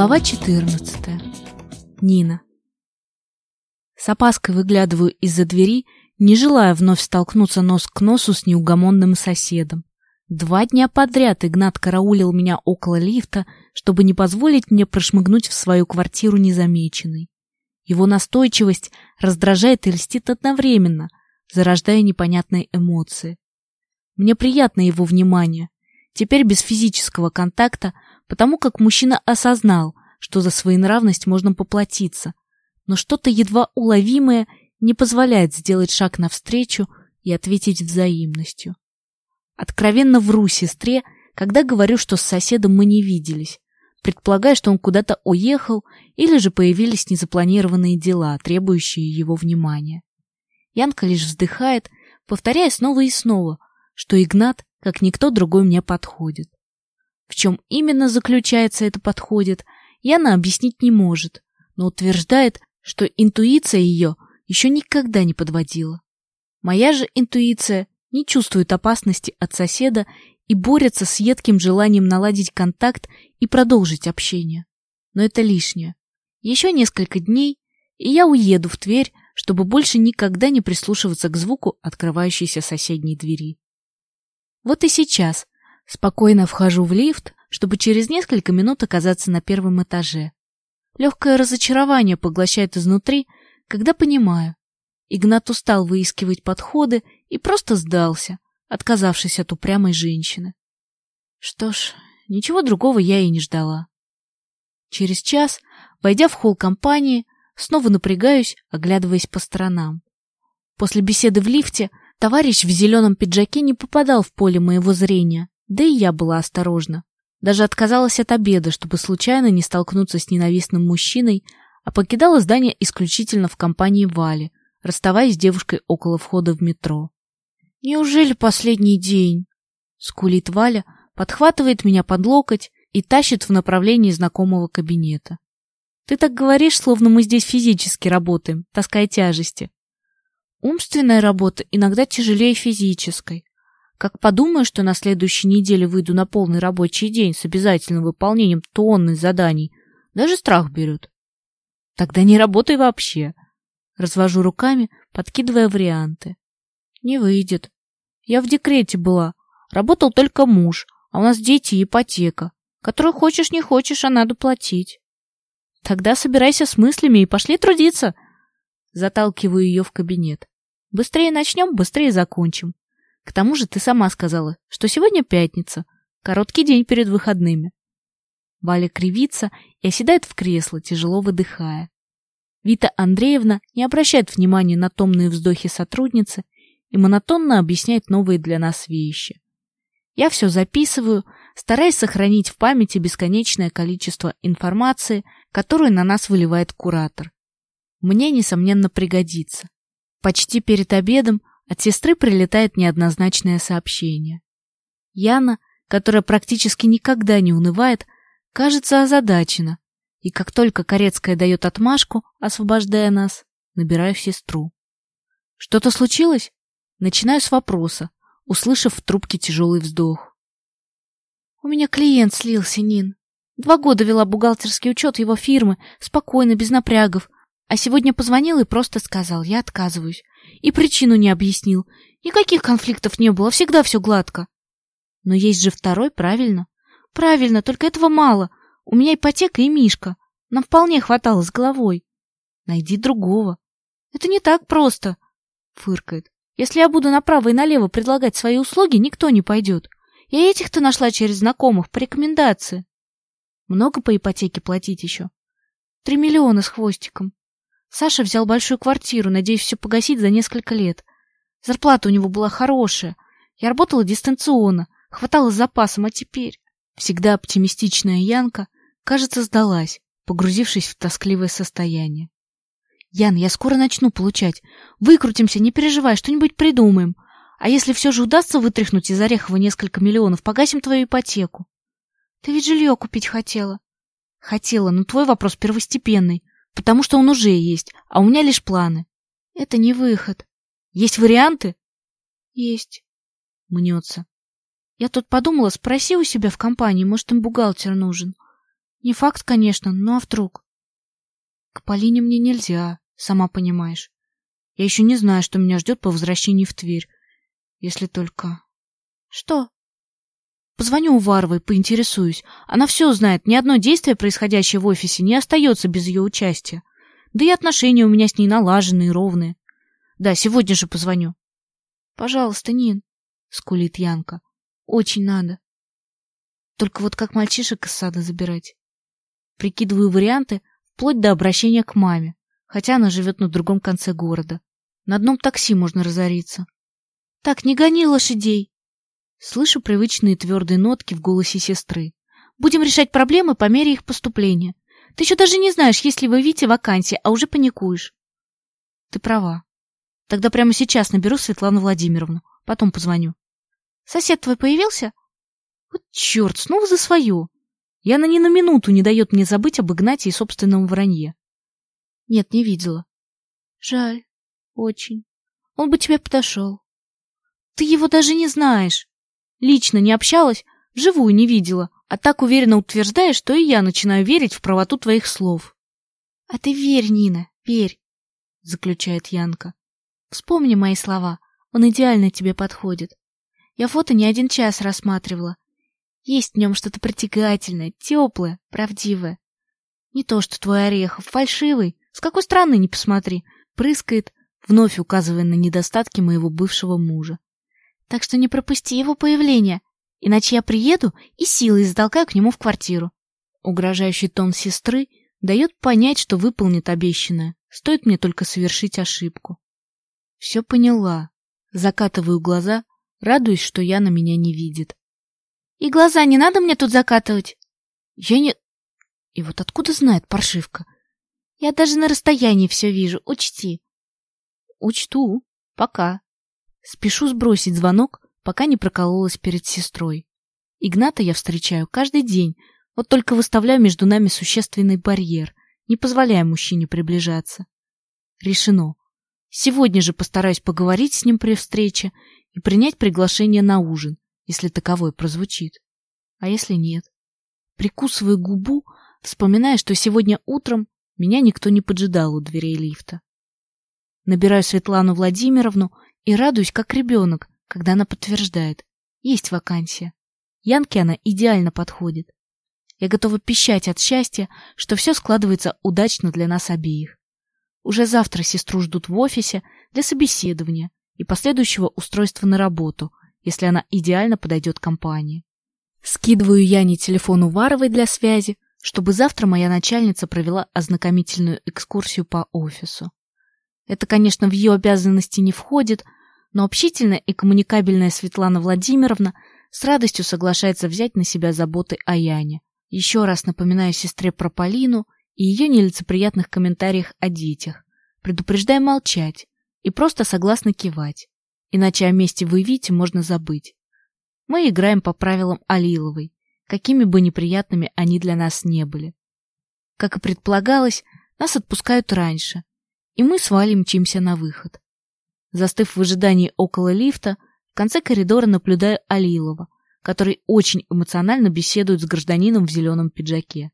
Глава 14. Нина. С опаской выглядываю из-за двери, не желая вновь столкнуться нос к носу с неугомонным соседом. Два дня подряд Игнат караулил меня около лифта, чтобы не позволить мне прошмыгнуть в свою квартиру незамеченной. Его настойчивость раздражает и льстит одновременно, зарождая непонятные эмоции. Мне приятно его внимание. Теперь без физического контакта потому как мужчина осознал, что за своенравность можно поплатиться, но что-то едва уловимое не позволяет сделать шаг навстречу и ответить взаимностью. Откровенно вру сестре, когда говорю, что с соседом мы не виделись, предполагая, что он куда-то уехал или же появились незапланированные дела, требующие его внимания. Янка лишь вздыхает, повторяя снова и снова, что Игнат, как никто другой, мне подходит. В чем именно заключается это подходит, Яна объяснить не может, но утверждает, что интуиция ее еще никогда не подводила. Моя же интуиция не чувствует опасности от соседа и борется с едким желанием наладить контакт и продолжить общение. Но это лишнее. Еще несколько дней, и я уеду в Тверь, чтобы больше никогда не прислушиваться к звуку открывающейся соседней двери. Вот и сейчас, Спокойно вхожу в лифт, чтобы через несколько минут оказаться на первом этаже. Легкое разочарование поглощает изнутри, когда понимаю. Игнат устал выискивать подходы и просто сдался, отказавшись от упрямой женщины. Что ж, ничего другого я и не ждала. Через час, войдя в холл компании, снова напрягаюсь, оглядываясь по сторонам. После беседы в лифте товарищ в зеленом пиджаке не попадал в поле моего зрения, да и я была осторожна. Даже отказалась от обеда, чтобы случайно не столкнуться с ненавистным мужчиной, а покидала здание исключительно в компании Вали, расставаясь с девушкой около входа в метро. «Неужели последний день?» — скулит Валя, подхватывает меня под локоть и тащит в направлении знакомого кабинета. «Ты так говоришь, словно мы здесь физически работаем, таская тяжести». Умственная работа иногда тяжелее физической. Как подумаю, что на следующей неделе выйду на полный рабочий день с обязательным выполнением тонны заданий, даже страх берет. Тогда не работай вообще. Развожу руками, подкидывая варианты. Не выйдет. Я в декрете была. Работал только муж, а у нас дети и ипотека, которую хочешь не хочешь, а надо платить. Тогда собирайся с мыслями и пошли трудиться. Заталкиваю ее в кабинет. Быстрее начнем, быстрее закончим. К тому же ты сама сказала, что сегодня пятница, короткий день перед выходными. Валя кривится и оседает в кресло, тяжело выдыхая. Вита Андреевна не обращает внимания на томные вздохи сотрудницы и монотонно объясняет новые для нас вещи. Я все записываю, стараясь сохранить в памяти бесконечное количество информации, которую на нас выливает куратор. Мне, несомненно, пригодится. Почти перед обедом от сестры прилетает неоднозначное сообщение. Яна, которая практически никогда не унывает, кажется озадачена, и как только Корецкая дает отмашку, освобождая нас, набираю сестру. Что-то случилось? Начинаю с вопроса, услышав в трубке тяжелый вздох. У меня клиент слился, Нин. Два года вела бухгалтерский учет его фирмы, спокойно, без напрягов, а сегодня позвонил и просто сказал, я отказываюсь. И причину не объяснил. Никаких конфликтов не было, всегда все гладко. Но есть же второй, правильно? Правильно, только этого мало. У меня ипотека и Мишка. Нам вполне хватало с головой. Найди другого. Это не так просто, фыркает. Если я буду направо и налево предлагать свои услуги, никто не пойдет. Я этих-то нашла через знакомых по рекомендации. Много по ипотеке платить еще? Три миллиона с хвостиком. Саша взял большую квартиру, надеясь все погасить за несколько лет. Зарплата у него была хорошая. Я работала дистанционно, хватало с запасом, а теперь... Всегда оптимистичная Янка, кажется, сдалась, погрузившись в тоскливое состояние. «Ян, я скоро начну получать. Выкрутимся, не переживай, что-нибудь придумаем. А если все же удастся вытряхнуть из Орехова несколько миллионов, погасим твою ипотеку. Ты ведь жилье купить хотела. Хотела, но твой вопрос первостепенный потому что он уже есть, а у меня лишь планы. Это не выход. Есть варианты? Есть. Мнется. Я тут подумала, спроси у себя в компании, может, им бухгалтер нужен. Не факт, конечно, но а вдруг? К Полине мне нельзя, сама понимаешь. Я еще не знаю, что меня ждет по возвращении в Тверь. Если только... Что? Позвоню Уваровой, поинтересуюсь. Она все знает, ни одно действие, происходящее в офисе, не остается без ее участия. Да и отношения у меня с ней налажены и ровные. Да, сегодня же позвоню. Пожалуйста, Нин, скулит Янка. Очень надо. Только вот как мальчишек из сада забирать? Прикидываю варианты, вплоть до обращения к маме, хотя она живет на другом конце города. На одном такси можно разориться. Так, не гони лошадей. Слышу привычные твердые нотки в голосе сестры. Будем решать проблемы по мере их поступления. Ты еще даже не знаешь, есть ли в Вите вакансия, а уже паникуешь. Ты права. Тогда прямо сейчас наберу Светлану Владимировну. Потом позвоню. Сосед твой появился? Вот черт, снова за свое. Яна ни на минуту не дает мне забыть об Игнате и собственном вранье. Нет, не видела. Жаль. Очень. Он бы тебе подошел. Ты его даже не знаешь. Лично не общалась, вживую не видела, а так уверенно утверждаешь, что и я начинаю верить в правоту твоих слов. — А ты верь, Нина, верь, — заключает Янка. — Вспомни мои слова, он идеально тебе подходит. Я фото не один час рассматривала. Есть в нем что-то притягательное, теплое, правдивое. Не то, что твой Орехов, фальшивый, с какой стороны не посмотри, прыскает, вновь указывая на недостатки моего бывшего мужа. Так что не пропусти его появление, иначе я приеду и силой затолкаю к нему в квартиру. Угрожающий тон сестры дает понять, что выполнит обещанное, стоит мне только совершить ошибку. Все поняла. Закатываю глаза, радуясь, что Яна меня не видит. И глаза не надо мне тут закатывать? Я не... И вот откуда знает паршивка? Я даже на расстоянии все вижу, учти. Учту. Пока. Спешу сбросить звонок, пока не прокололась перед сестрой. Игната я встречаю каждый день, вот только выставляю между нами существенный барьер, не позволяя мужчине приближаться. Решено. Сегодня же постараюсь поговорить с ним при встрече и принять приглашение на ужин, если таковое прозвучит. А если нет? Прикусываю губу, вспоминая, что сегодня утром меня никто не поджидал у дверей лифта. Набираю Светлану Владимировну и радуюсь, как ребенок, когда она подтверждает. Есть вакансия. Янке она идеально подходит. Я готова пищать от счастья, что все складывается удачно для нас обеих. Уже завтра сестру ждут в офисе для собеседования и последующего устройства на работу, если она идеально подойдет компании. Скидываю Яне телефон Уваровой для связи, чтобы завтра моя начальница провела ознакомительную экскурсию по офису. Это, конечно, в ее обязанности не входит, но общительная и коммуникабельная Светлана Владимировна с радостью соглашается взять на себя заботы о Яне. Еще раз напоминаю сестре про Полину и ее нелицеприятных комментариях о детях. Предупреждаю молчать и просто согласно кивать. Иначе о месте в Ивите можно забыть. Мы играем по правилам Алиловой, какими бы неприятными они для нас не были. Как и предполагалось, нас отпускают раньше, и мы с Валей мчимся на выход. Застыв в ожидании около лифта, в конце коридора наблюдаю Алилова, который очень эмоционально беседует с гражданином в зеленом пиджаке.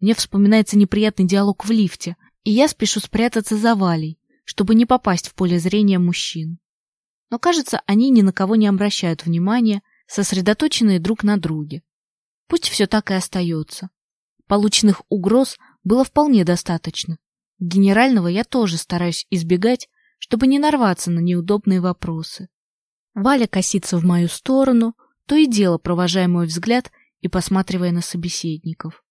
Мне вспоминается неприятный диалог в лифте, и я спешу спрятаться за Валей, чтобы не попасть в поле зрения мужчин. Но, кажется, они ни на кого не обращают внимания, сосредоточенные друг на друге. Пусть все так и остается. Полученных угроз было вполне достаточно, Генерального я тоже стараюсь избегать, чтобы не нарваться на неудобные вопросы. Валя косится в мою сторону, то и дело провожая мой взгляд и посматривая на собеседников.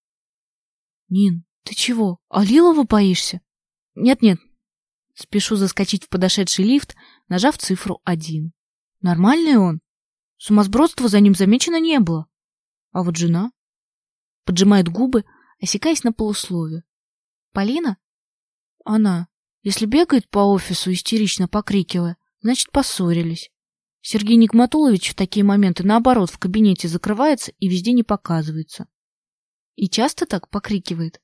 — Нин, ты чего, Алилова боишься? Нет, — Нет-нет. Спешу заскочить в подошедший лифт, нажав цифру один. Нормальный он. Сумасбродства за ним замечено не было. А вот жена... Поджимает губы, осекаясь на полуслове. Полина? Она. Если бегает по офису, истерично покрикивая, значит, поссорились. Сергей Никматулович в такие моменты, наоборот, в кабинете закрывается и везде не показывается. И часто так покрикивает?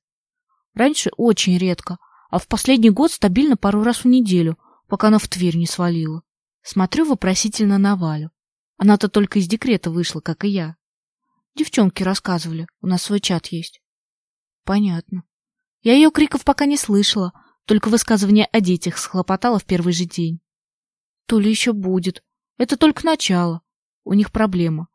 Раньше очень редко, а в последний год стабильно пару раз в неделю, пока она в Тверь не свалила. Смотрю вопросительно на Валю. Она-то только из декрета вышла, как и я. Девчонки рассказывали, у нас свой чат есть. Понятно. Я ее криков пока не слышала, только высказывание о детях схлопотала в первый же день. То ли еще будет. Это только начало. У них проблема.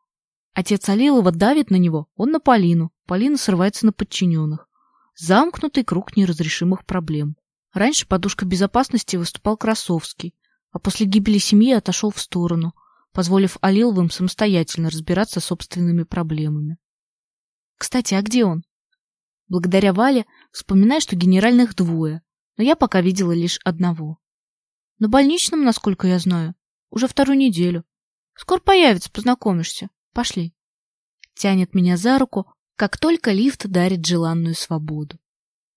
Отец Алилова давит на него, он на Полину. Полина срывается на подчиненных. Замкнутый круг неразрешимых проблем. Раньше подушка безопасности выступал Красовский, а после гибели семьи отошел в сторону, позволив Алиловым самостоятельно разбираться с собственными проблемами. Кстати, а где он? Благодаря Вале вспоминаю, что генеральных двое, но я пока видела лишь одного. На больничном, насколько я знаю, уже вторую неделю. Скоро появится, познакомишься. Пошли. Тянет меня за руку, как только лифт дарит желанную свободу.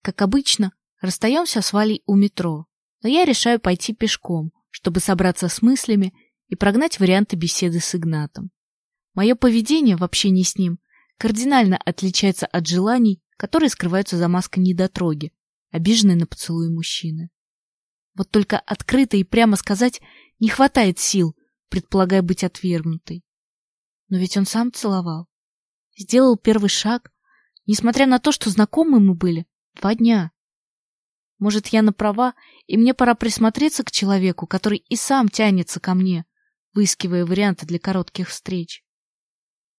Как обычно, расстаемся с Валей у метро, но я решаю пойти пешком, чтобы собраться с мыслями и прогнать варианты беседы с Игнатом. Мое поведение в общении с ним кардинально отличается от желаний, которые скрываются за маской недотроги, обиженной на поцелуй мужчины. Вот только открыто и прямо сказать не хватает сил, предполагая быть отвергнутой. Но ведь он сам целовал. Сделал первый шаг, несмотря на то, что знакомы мы были два дня. Может, я на права, и мне пора присмотреться к человеку, который и сам тянется ко мне, выискивая варианты для коротких встреч.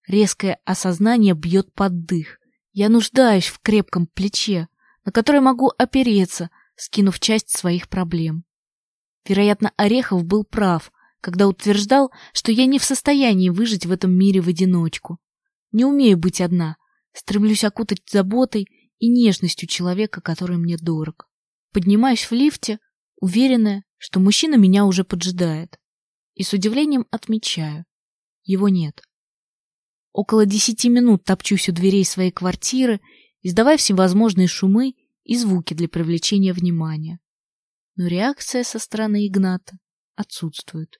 Резкое осознание бьет под дых. Я нуждаюсь в крепком плече, на которое могу опереться, скинув часть своих проблем. Вероятно, Орехов был прав, когда утверждал, что я не в состоянии выжить в этом мире в одиночку. Не умею быть одна, стремлюсь окутать заботой и нежностью человека, который мне дорог. Поднимаюсь в лифте, уверенная, что мужчина меня уже поджидает. И с удивлением отмечаю. Его нет. Около десяти минут топчусь у дверей своей квартиры, издавая всевозможные шумы и звуки для привлечения внимания. Но реакция со стороны Игната отсутствует.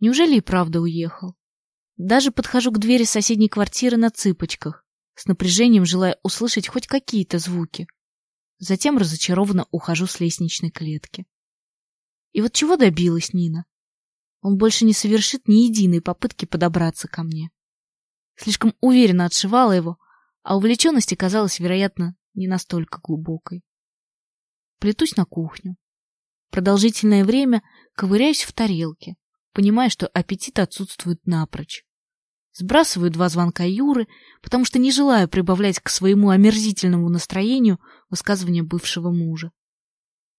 Неужели и правда уехал? Даже подхожу к двери соседней квартиры на цыпочках, с напряжением желая услышать хоть какие-то звуки. Затем разочарованно ухожу с лестничной клетки. И вот чего добилась Нина? Он больше не совершит ни единой попытки подобраться ко мне. Слишком уверенно отшивала его, а увлеченность оказалась, вероятно, не настолько глубокой. Плетусь на кухню. Продолжительное время ковыряюсь в тарелке, понимая, что аппетит отсутствует напрочь. Сбрасываю два звонка Юры, потому что не желаю прибавлять к своему омерзительному настроению высказывания бывшего мужа.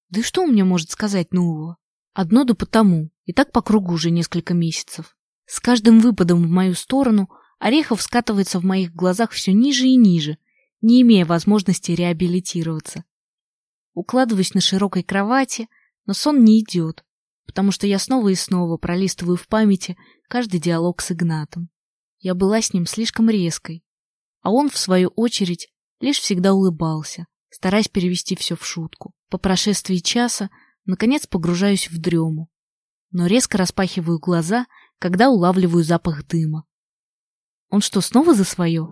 Да и что он мне может сказать нового? Одно да потому, и так по кругу уже несколько месяцев. С каждым выпадом в мою сторону Орехов скатывается в моих глазах все ниже и ниже, не имея возможности реабилитироваться. Укладываюсь на широкой кровати, но сон не идет, потому что я снова и снова пролистываю в памяти каждый диалог с Игнатом. Я была с ним слишком резкой, а он, в свою очередь, лишь всегда улыбался, стараясь перевести все в шутку. По прошествии часа, наконец, погружаюсь в дрему, но резко распахиваю глаза, когда улавливаю запах дыма. Он что, снова за свое?